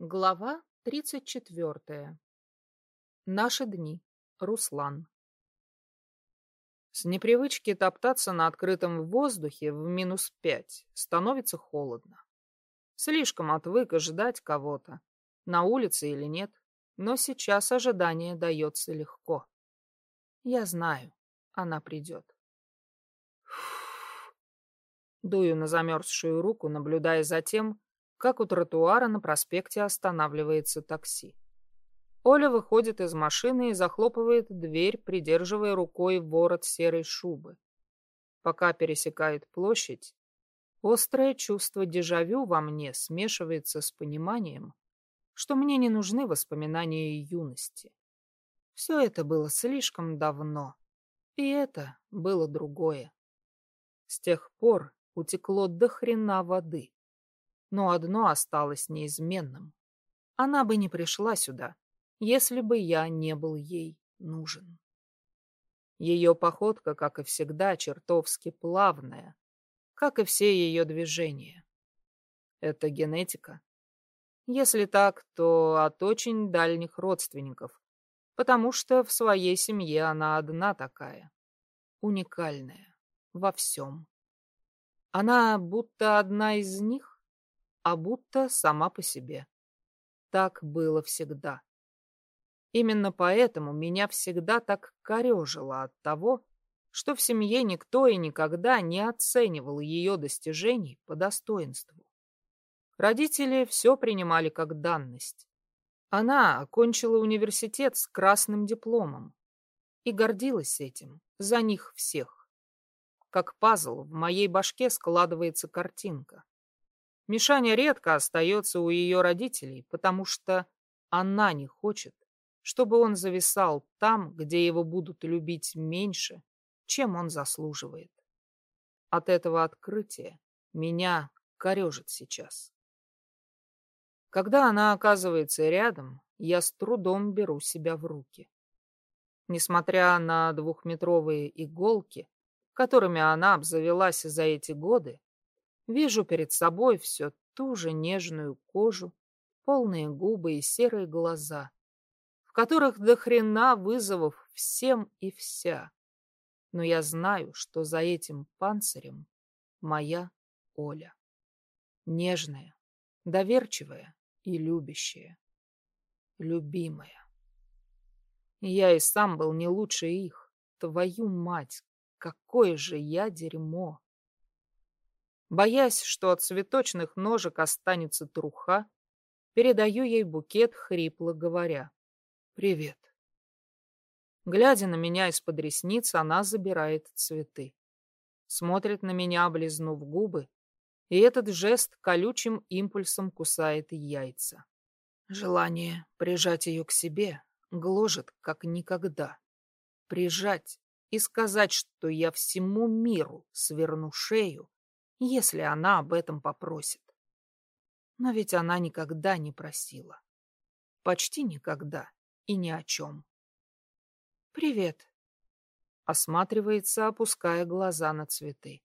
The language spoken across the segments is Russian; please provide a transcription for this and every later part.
Глава 34. Наши дни. Руслан. С непривычки топтаться на открытом воздухе в минус пять становится холодно. Слишком отвык ждать кого-то, на улице или нет, но сейчас ожидание дается легко. Я знаю, она придет. Дую на замерзшую руку, наблюдая за тем, как у тротуара на проспекте останавливается такси. Оля выходит из машины и захлопывает дверь, придерживая рукой ворот серой шубы. Пока пересекает площадь, острое чувство дежавю во мне смешивается с пониманием, что мне не нужны воспоминания юности. Все это было слишком давно, и это было другое. С тех пор утекло до хрена воды но одно осталось неизменным. Она бы не пришла сюда, если бы я не был ей нужен. Ее походка, как и всегда, чертовски плавная, как и все ее движения. Это генетика. Если так, то от очень дальних родственников, потому что в своей семье она одна такая, уникальная во всем. Она будто одна из них, а будто сама по себе. Так было всегда. Именно поэтому меня всегда так корежило от того, что в семье никто и никогда не оценивал ее достижений по достоинству. Родители все принимали как данность. Она окончила университет с красным дипломом и гордилась этим за них всех. Как пазл в моей башке складывается картинка. Мишаня редко остается у ее родителей, потому что она не хочет, чтобы он зависал там, где его будут любить меньше, чем он заслуживает. От этого открытия меня корежит сейчас. Когда она оказывается рядом, я с трудом беру себя в руки. Несмотря на двухметровые иголки, которыми она обзавелась за эти годы, Вижу перед собой все ту же нежную кожу, полные губы и серые глаза, в которых до хрена вызовов всем и вся. Но я знаю, что за этим панцирем моя Оля. Нежная, доверчивая и любящая. Любимая. Я и сам был не лучше их. Твою мать, какое же я дерьмо! Боясь, что от цветочных ножек останется труха, передаю ей букет, хрипло говоря. «Привет». Глядя на меня из-под ресниц, она забирает цветы. Смотрит на меня, облизнув губы, и этот жест колючим импульсом кусает яйца. Желание прижать ее к себе гложет, как никогда. Прижать и сказать, что я всему миру сверну шею, если она об этом попросит. Но ведь она никогда не просила. Почти никогда и ни о чем. «Привет», — осматривается, опуская глаза на цветы.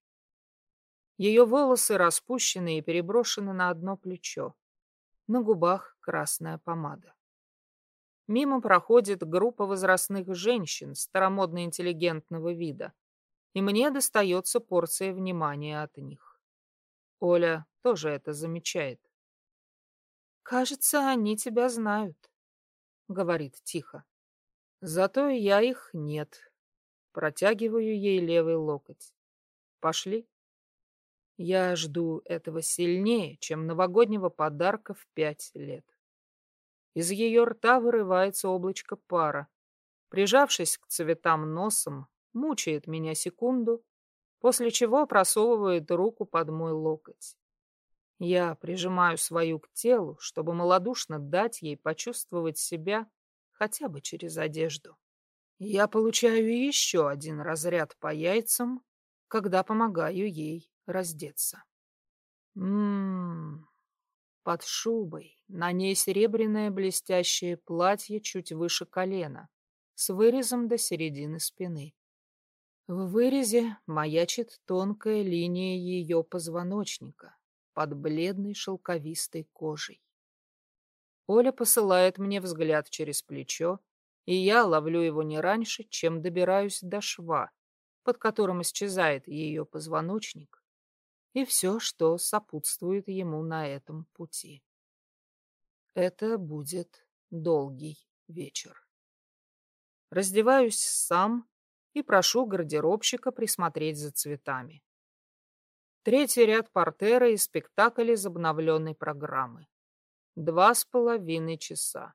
Ее волосы распущены и переброшены на одно плечо. На губах красная помада. Мимо проходит группа возрастных женщин старомодно-интеллигентного вида и мне достается порция внимания от них. Оля тоже это замечает. «Кажется, они тебя знают», — говорит тихо. «Зато я их нет». Протягиваю ей левый локоть. «Пошли». Я жду этого сильнее, чем новогоднего подарка в пять лет. Из ее рта вырывается облачко пара. Прижавшись к цветам носом, мучает меня секунду, после чего просовывает руку под мой локоть. Я прижимаю свою к телу, чтобы малодушно дать ей почувствовать себя хотя бы через одежду. Я получаю еще один разряд по яйцам, когда помогаю ей раздеться. Ммм, под шубой, на ней серебряное блестящее платье чуть выше колена, с вырезом до середины спины. В вырезе маячит тонкая линия ее позвоночника под бледной шелковистой кожей. Оля посылает мне взгляд через плечо, и я ловлю его не раньше, чем добираюсь до шва, под которым исчезает ее позвоночник, и все, что сопутствует ему на этом пути. Это будет долгий вечер. Раздеваюсь сам и прошу гардеробщика присмотреть за цветами. Третий ряд портера и спектакль из обновленной программы. Два с половиной часа,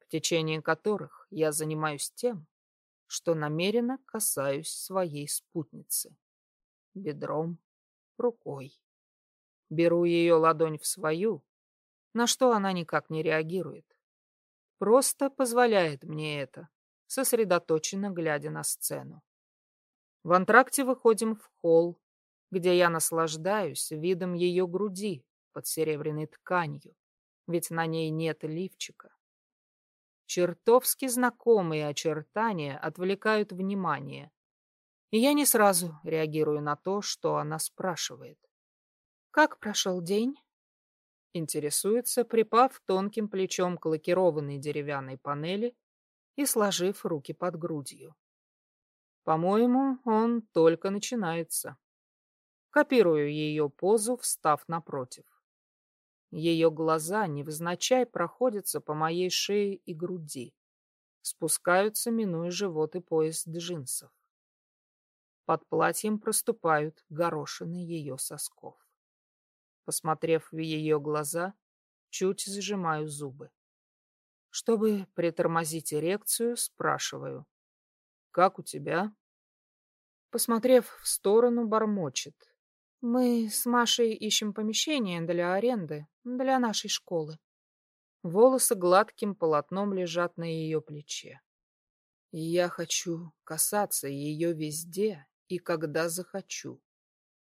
в течение которых я занимаюсь тем, что намеренно касаюсь своей спутницы. Бедром, рукой. Беру ее ладонь в свою, на что она никак не реагирует. Просто позволяет мне это, сосредоточенно глядя на сцену. В антракте выходим в холл, где я наслаждаюсь видом ее груди под серебряной тканью, ведь на ней нет лифчика. Чертовски знакомые очертания отвлекают внимание, и я не сразу реагирую на то, что она спрашивает. «Как прошел день?» Интересуется, припав тонким плечом к лакированной деревянной панели и сложив руки под грудью. По-моему, он только начинается. Копирую ее позу, встав напротив. Ее глаза невзначай проходятся по моей шее и груди, спускаются, минуя живот и пояс джинсов. Под платьем проступают горошины ее сосков. Посмотрев в ее глаза, чуть сжимаю зубы. Чтобы притормозить эрекцию, спрашиваю. «Как у тебя?» Посмотрев в сторону, бормочет. Мы с Машей ищем помещение для аренды, для нашей школы. Волосы гладким полотном лежат на ее плече. Я хочу касаться ее везде и когда захочу.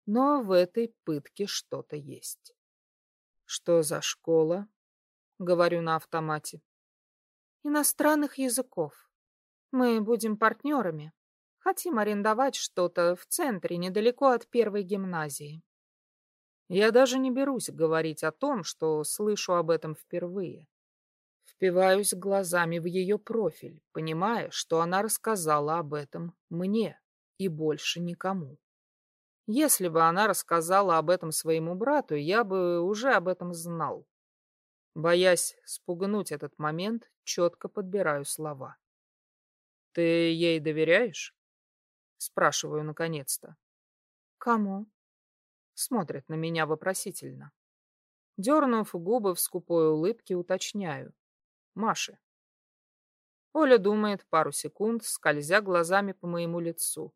Но в этой пытке что-то есть. Что за школа? Говорю на автомате. Иностранных языков. Мы будем партнерами. Хотим арендовать что-то в центре, недалеко от первой гимназии. Я даже не берусь говорить о том, что слышу об этом впервые. Впиваюсь глазами в ее профиль, понимая, что она рассказала об этом мне и больше никому. Если бы она рассказала об этом своему брату, я бы уже об этом знал. Боясь спугнуть этот момент, четко подбираю слова. «Ты ей доверяешь?» Спрашиваю наконец-то. Кому? Смотрит на меня вопросительно. Дернув губы в скупой улыбке, уточняю. Маше. Оля думает пару секунд, скользя глазами по моему лицу.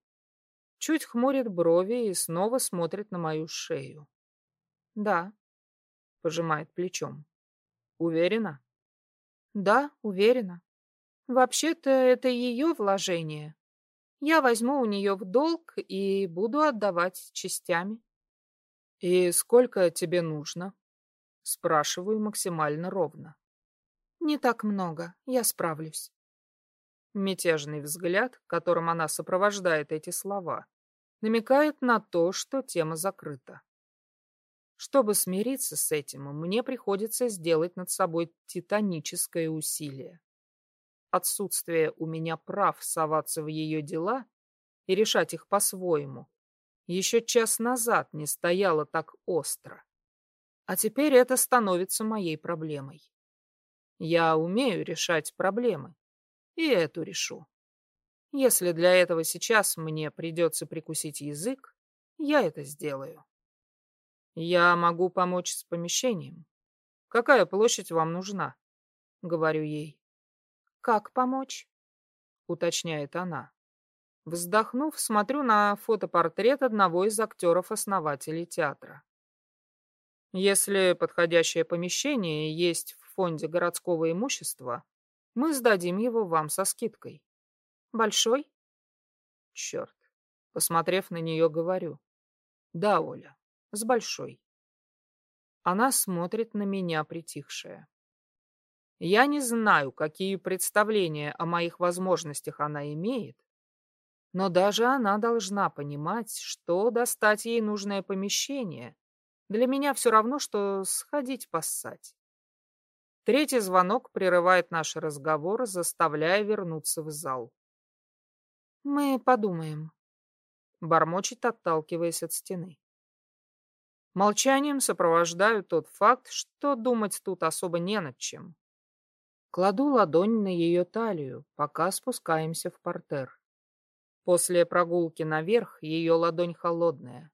Чуть хмурит брови и снова смотрит на мою шею. Да, пожимает плечом. Уверена? Да, уверена. Вообще-то это ее вложение. Я возьму у нее в долг и буду отдавать частями. И сколько тебе нужно? Спрашиваю максимально ровно. Не так много, я справлюсь. Мятежный взгляд, которым она сопровождает эти слова, намекает на то, что тема закрыта. Чтобы смириться с этим, мне приходится сделать над собой титаническое усилие отсутствие у меня прав соваться в ее дела и решать их по-своему, еще час назад не стояло так остро. А теперь это становится моей проблемой. Я умею решать проблемы, и эту решу. Если для этого сейчас мне придется прикусить язык, я это сделаю. Я могу помочь с помещением. Какая площадь вам нужна? Говорю ей. «Как помочь?» — уточняет она. Вздохнув, смотрю на фотопортрет одного из актеров-основателей театра. Если подходящее помещение есть в фонде городского имущества, мы сдадим его вам со скидкой. Большой? Черт. Посмотрев на нее, говорю. Да, Оля, с большой. Она смотрит на меня притихшая. Я не знаю, какие представления о моих возможностях она имеет, но даже она должна понимать, что достать ей нужное помещение для меня все равно, что сходить поссать. Третий звонок прерывает наш разговор, заставляя вернуться в зал. «Мы подумаем», — бормочет, отталкиваясь от стены. Молчанием сопровождаю тот факт, что думать тут особо не над чем. Кладу ладонь на ее талию, пока спускаемся в портер. После прогулки наверх ее ладонь холодная.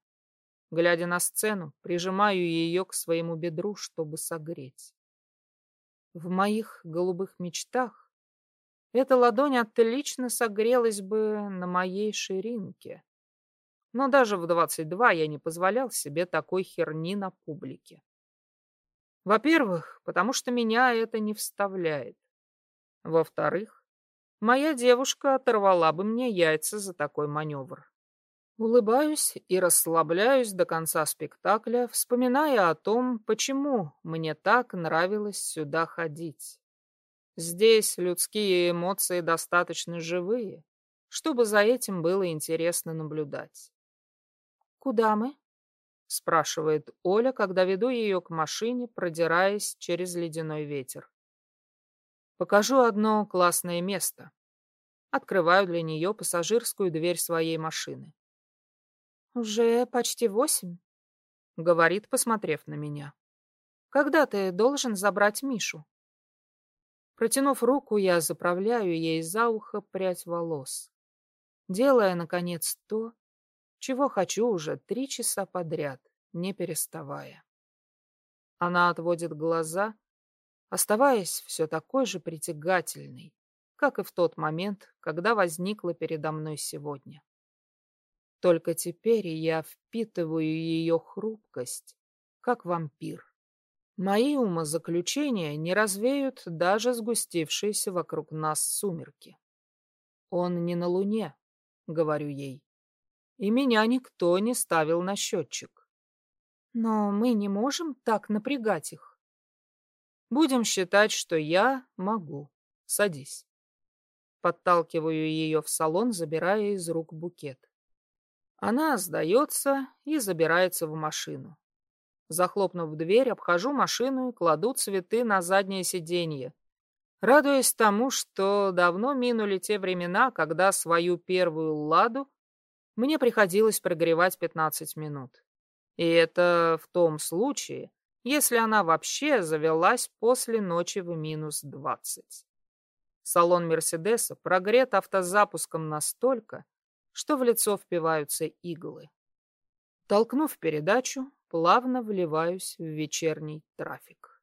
Глядя на сцену, прижимаю ее к своему бедру, чтобы согреть. В моих голубых мечтах эта ладонь отлично согрелась бы на моей ширинке. Но даже в 22 я не позволял себе такой херни на публике. Во-первых, потому что меня это не вставляет. Во-вторых, моя девушка оторвала бы мне яйца за такой маневр. Улыбаюсь и расслабляюсь до конца спектакля, вспоминая о том, почему мне так нравилось сюда ходить. Здесь людские эмоции достаточно живые, чтобы за этим было интересно наблюдать. «Куда мы?» — спрашивает Оля, когда веду ее к машине, продираясь через ледяной ветер. «Покажу одно классное место». Открываю для нее пассажирскую дверь своей машины. «Уже почти восемь», — говорит, посмотрев на меня. «Когда ты должен забрать Мишу?» Протянув руку, я заправляю ей за ухо прядь волос, делая, наконец, то, чего хочу уже три часа подряд, не переставая. Она отводит глаза, оставаясь все такой же притягательной, как и в тот момент, когда возникла передо мной сегодня. Только теперь я впитываю ее хрупкость, как вампир. Мои умозаключения не развеют даже сгустившиеся вокруг нас сумерки. Он не на Луне, говорю ей, и меня никто не ставил на счетчик. Но мы не можем так напрягать их. Будем считать, что я могу. Садись. Подталкиваю ее в салон, забирая из рук букет. Она сдается и забирается в машину. Захлопнув дверь, обхожу машину и кладу цветы на заднее сиденье, радуясь тому, что давно минули те времена, когда свою первую ладу мне приходилось прогревать 15 минут. И это в том случае, если она вообще завелась после ночи в минус 20. Салон Мерседеса прогрет автозапуском настолько, что в лицо впиваются иглы. Толкнув передачу, плавно вливаюсь в вечерний трафик.